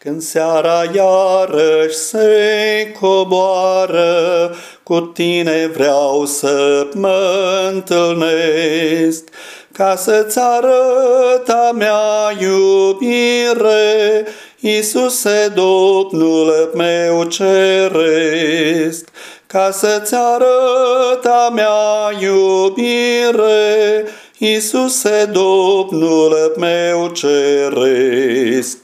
Când seara iarăși se coboară, cu tine vreau să mă întâlnesc, ca să-ți arăt a mea iubire, Iisuse, Domnul meu ceresc, ca să-ți arăt a mea iubire, Iisuse, Domnul meu ceresc.